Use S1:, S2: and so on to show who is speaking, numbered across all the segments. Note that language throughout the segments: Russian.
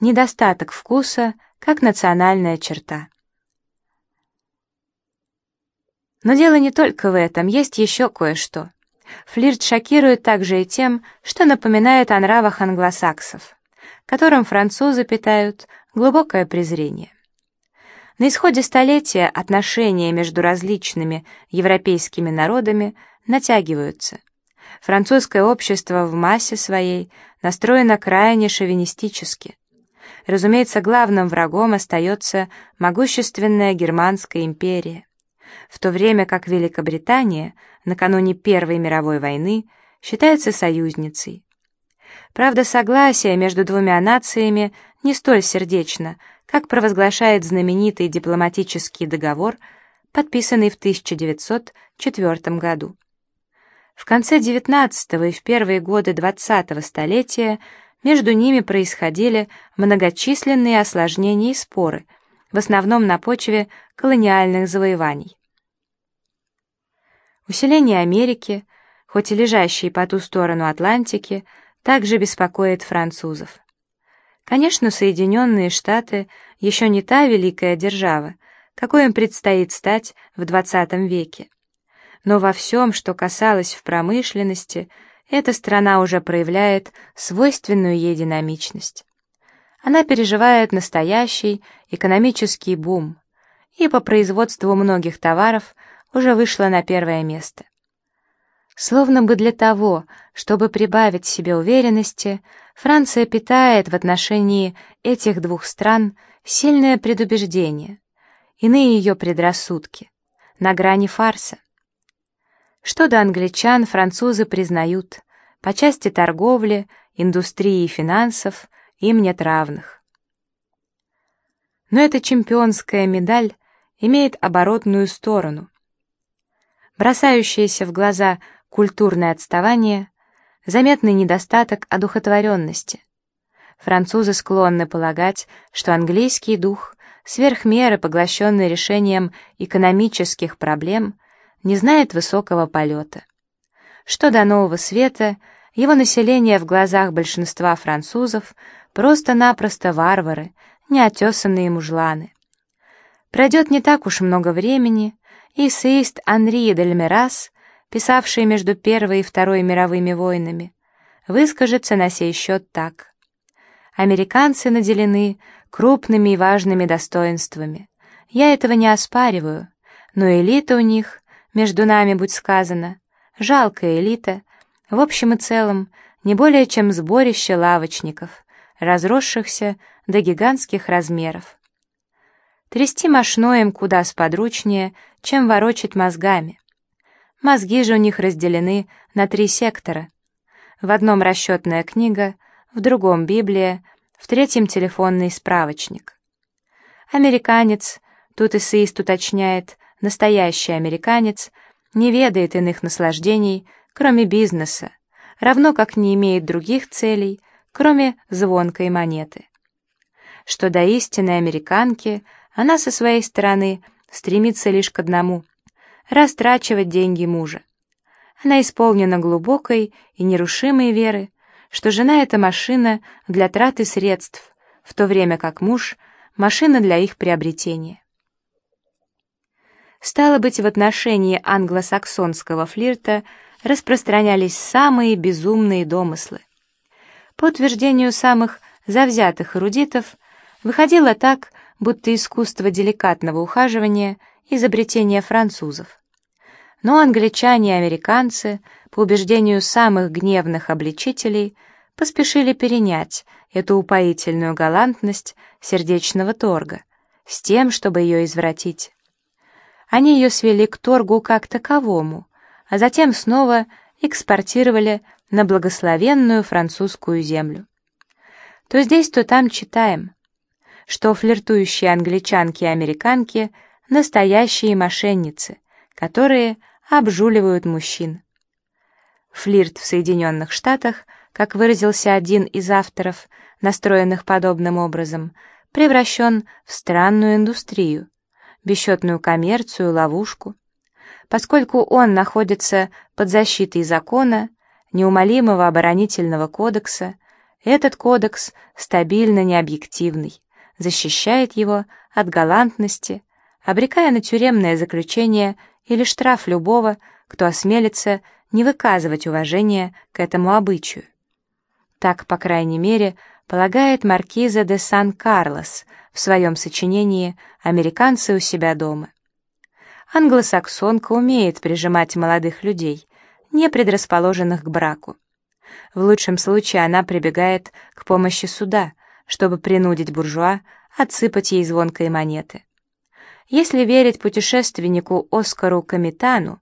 S1: недостаток вкуса как национальная черта. Но дело не только в этом, есть еще кое-что. Флирт шокирует также и тем, что напоминает о нравах англосаксов, которым французы питают глубокое презрение. На исходе столетия отношения между различными европейскими народами натягиваются. Французское общество в массе своей настроено крайне шовинистически. Разумеется, главным врагом остается могущественная Германская империя в то время как Великобритания накануне Первой мировой войны считается союзницей. Правда, согласие между двумя нациями не столь сердечно, как провозглашает знаменитый дипломатический договор, подписанный в 1904 году. В конце XIX и в первые годы XX столетия между ними происходили многочисленные осложнения и споры, в основном на почве колониальных завоеваний. Усиление Америки, хоть и лежащей по ту сторону Атлантики, также беспокоит французов. Конечно, Соединенные Штаты еще не та великая держава, какой им предстоит стать в XX веке. Но во всем, что касалось в промышленности, эта страна уже проявляет свойственную ей динамичность. Она переживает настоящий экономический бум, и по производству многих товаров уже вышла на первое место. Словно бы для того, чтобы прибавить себе уверенности, Франция питает в отношении этих двух стран сильное предубеждение, иные ее предрассудки, на грани фарса. Что до англичан, французы признают, по части торговли, индустрии и финансов им нет равных. Но эта чемпионская медаль имеет оборотную сторону — бросающееся в глаза культурное отставание, заметный недостаток одухотворенности. Французы склонны полагать, что английский дух, сверх меры поглощенный решением экономических проблем, не знает высокого полета. Что до нового света, его население в глазах большинства французов просто-напросто варвары, неотесанные мужланы. Пройдет не так уж много времени, Эссеист Анри Дельмерас, писавший между Первой и Второй мировыми войнами, выскажется на сей счет так. Американцы наделены крупными и важными достоинствами. Я этого не оспариваю, но элита у них, между нами будь сказано, жалкая элита, в общем и целом, не более чем сборище лавочников, разросшихся до гигантских размеров. Трясти мошной куда сподручнее, чем ворочать мозгами. Мозги же у них разделены на три сектора. В одном расчетная книга, в другом Библия, в третьем телефонный справочник. Американец, тут эссеист уточняет, настоящий американец, не ведает иных наслаждений, кроме бизнеса, равно как не имеет других целей, кроме звонкой монеты. Что до истинной американки — она со своей стороны стремится лишь к одному — растрачивать деньги мужа. Она исполнена глубокой и нерушимой веры, что жена — это машина для траты средств, в то время как муж — машина для их приобретения. Стало быть, в отношении англосаксонского флирта распространялись самые безумные домыслы. По утверждению самых завзятых эрудитов, выходило так, будто искусство деликатного ухаживания — изобретение французов. Но англичане и американцы, по убеждению самых гневных обличителей, поспешили перенять эту упоительную галантность сердечного торга с тем, чтобы ее извратить. Они ее свели к торгу как таковому, а затем снова экспортировали на благословенную французскую землю. То здесь, то там читаем что флиртующие англичанки и американки — настоящие мошенницы, которые обжуливают мужчин. Флирт в Соединенных Штатах, как выразился один из авторов, настроенных подобным образом, превращен в странную индустрию, бесчетную коммерцию, ловушку. Поскольку он находится под защитой закона, неумолимого оборонительного кодекса, Этот кодекс стабильно необъективный, защищает его от галантности, обрекая на тюремное заключение или штраф любого, кто осмелится не выказывать уважения к этому обычаю. Так, по крайней мере, полагает маркиза де Сан-Карлос в своем сочинении «Американцы у себя дома». Англосаксонка умеет прижимать молодых людей, не предрасположенных к браку. В лучшем случае она прибегает к помощи суда, чтобы принудить буржуа отсыпать ей звонкой монеты. Если верить путешественнику Оскару Камитану,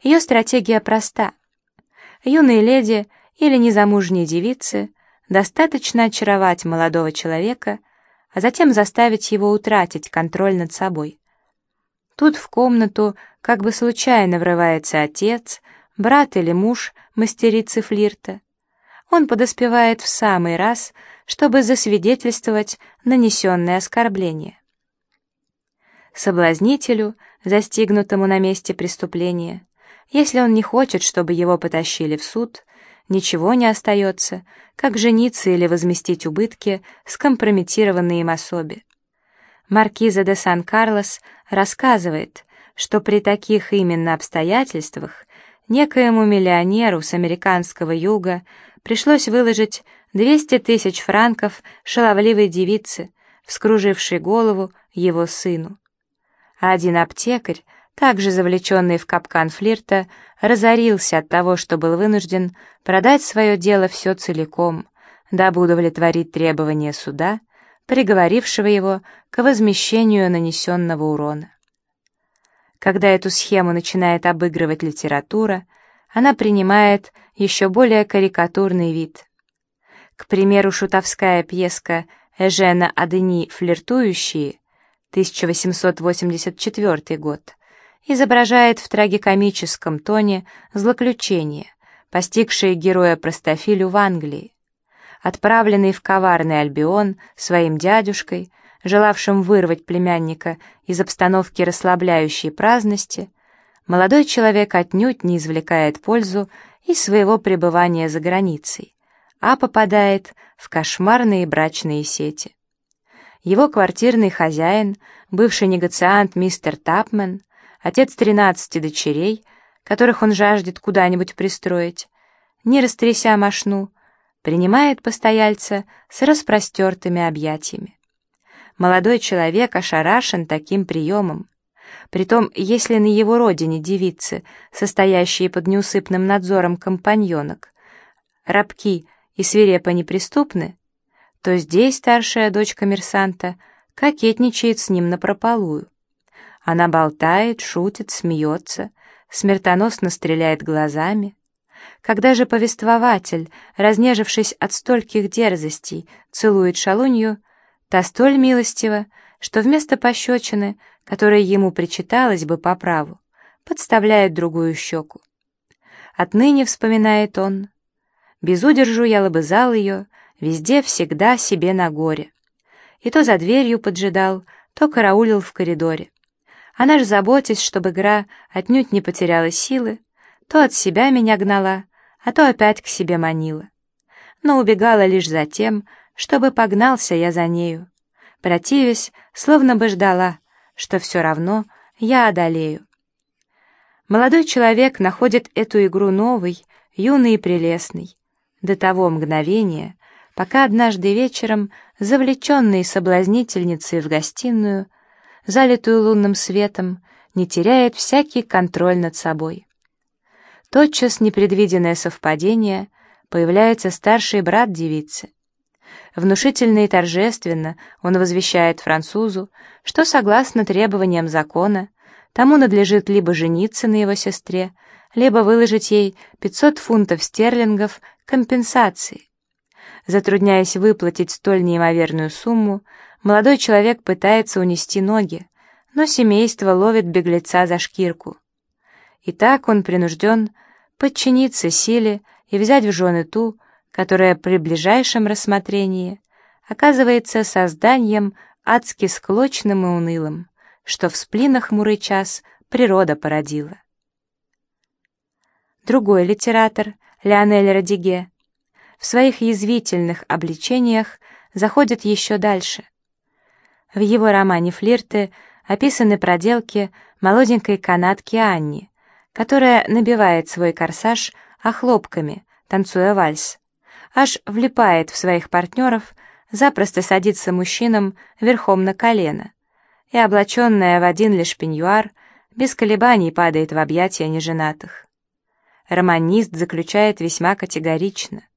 S1: ее стратегия проста. Юные леди или незамужние девицы достаточно очаровать молодого человека, а затем заставить его утратить контроль над собой. Тут в комнату как бы случайно врывается отец, брат или муж мастерицы флирта. Он подоспевает в самый раз, чтобы засвидетельствовать нанесенное оскорбление. Соблазнителю, застигнутому на месте преступления, если он не хочет, чтобы его потащили в суд, ничего не остается, как жениться или возместить убытки скомпрометированной им особе. Маркиза де Сан-Карлос рассказывает, что при таких именно обстоятельствах некоему миллионеру с американского юга пришлось выложить 200 тысяч франков шаловливой девице, вскружившей голову его сыну. А один аптекарь, также завлеченный в капкан флирта, разорился от того, что был вынужден продать свое дело все целиком, дабы удовлетворить требования суда, приговорившего его к возмещению нанесенного урона. Когда эту схему начинает обыгрывать литература, она принимает еще более карикатурный вид. К примеру, шутовская пьеска Эжена Адени «Флиртующие» 1884 год изображает в трагикомическом тоне злоключение, постигшее героя Простофилю в Англии. Отправленный в коварный Альбион своим дядюшкой, желавшим вырвать племянника из обстановки расслабляющей праздности, молодой человек отнюдь не извлекает пользу из своего пребывания за границей, а попадает в кошмарные брачные сети. Его квартирный хозяин, бывший негациант мистер Тапмен, отец тринадцати дочерей, которых он жаждет куда-нибудь пристроить, не растряся мошну, принимает постояльца с распростертыми объятиями. Молодой человек ошарашен таким приемом. Притом, если на его родине девицы, состоящие под неусыпным надзором компаньонок, рабки и свирепо неприступны, то здесь старшая дочь коммерсанта кокетничает с ним напропалую. Она болтает, шутит, смеется, смертоносно стреляет глазами. Когда же повествователь, разнежившись от стольких дерзостей, целует шалунью, та столь милостива, что вместо пощечины, которая ему причиталась бы по праву, подставляет другую щеку. Отныне, вспоминает он, безудержу я лобызал ее, везде всегда себе на горе. И то за дверью поджидал, то караулил в коридоре. Она ж, заботясь, чтобы игра отнюдь не потеряла силы, то от себя меня гнала, а то опять к себе манила. Но убегала лишь за тем, чтобы погнался я за нею, противясь, словно бы ждала, что все равно я одолею. Молодой человек находит эту игру новой, юной и прелестной, до того мгновения, пока однажды вечером, завлеченный соблазнительницей в гостиную, залитую лунным светом, не теряет всякий контроль над собой. Тотчас непредвиденное совпадение появляется старший брат девицы. Внушительно и торжественно он возвещает французу, что, согласно требованиям закона, тому надлежит либо жениться на его сестре, либо выложить ей 500 фунтов стерлингов компенсации. Затрудняясь выплатить столь неимоверную сумму, Молодой человек пытается унести ноги, но семейство ловит беглеца за шкирку. И так он принужден подчиниться силе и взять в жены ту, которая при ближайшем рассмотрении оказывается созданием адски склочным и унылым, что в сплинах хмурый час природа породила. Другой литератор, Леонель Радиге, в своих язвительных обличениях заходит еще дальше. В его романе «Флирты» описаны проделки молоденькой канатки Анни, которая набивает свой корсаж охлопками, танцуя вальс, аж влипает в своих партнеров, запросто садится мужчинам верхом на колено и, облаченная в один лишь пеньюар, без колебаний падает в объятия неженатых. Романист заключает весьма категорично —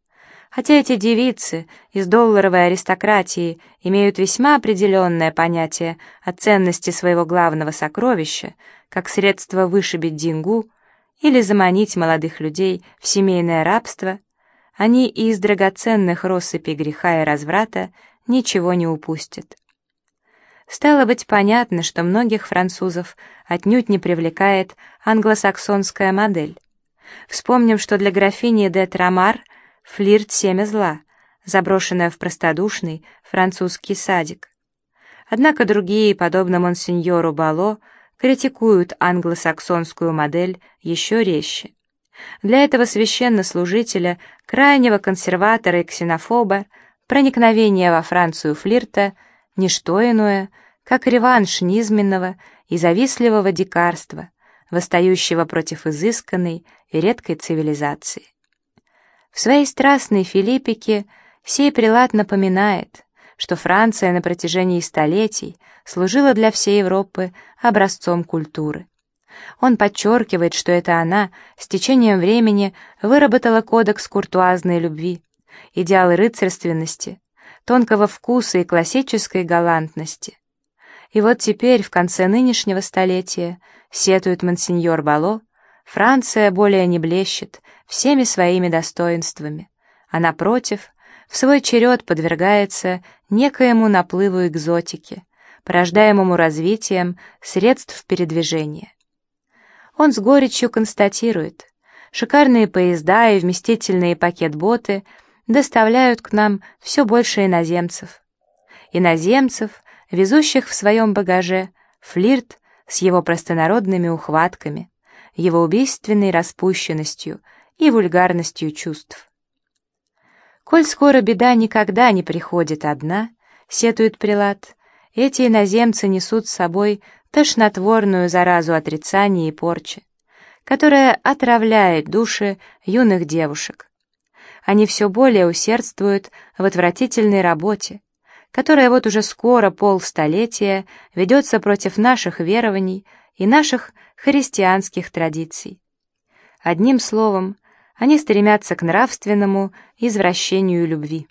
S1: Хотя эти девицы из долларовой аристократии имеют весьма определенное понятие о ценности своего главного сокровища, как средство вышибить деньгу или заманить молодых людей в семейное рабство, они и из драгоценных россыпей греха и разврата ничего не упустят. Стало быть понятно, что многих французов отнюдь не привлекает англосаксонская модель. Вспомним, что для графини де Трамар Флирт — семя зла, заброшенное в простодушный французский садик. Однако другие, подобно монсеньору Бало, критикуют англосаксонскую модель еще резче. Для этого священнослужителя, крайнего консерватора и ксенофоба, проникновение во Францию флирта — ничто иное, как реванш низменного и завистливого дикарства, восстающего против изысканной и редкой цивилизации. В своей страстной Филиппике сей прилад напоминает, что Франция на протяжении столетий служила для всей Европы образцом культуры. Он подчеркивает, что это она с течением времени выработала кодекс куртуазной любви, идеалы рыцарственности, тонкого вкуса и классической галантности. И вот теперь, в конце нынешнего столетия, сетует монсеньор Бало, Франция более не блещет всеми своими достоинствами, а напротив, в свой черед подвергается некоему наплыву экзотики, порождаемому развитием средств передвижения. Он с горечью констатирует, шикарные поезда и вместительные пакет-боты доставляют к нам все больше иноземцев. Иноземцев, везущих в своем багаже флирт с его простонародными ухватками, его убийственной распущенностью и вульгарностью чувств. «Коль скоро беда никогда не приходит одна», — сетует прилад, «эти иноземцы несут с собой тошнотворную заразу отрицания и порчи, которая отравляет души юных девушек. Они все более усердствуют в отвратительной работе, которая вот уже скоро полстолетия ведется против наших верований и наших христианских традиций. Одним словом, они стремятся к нравственному извращению любви.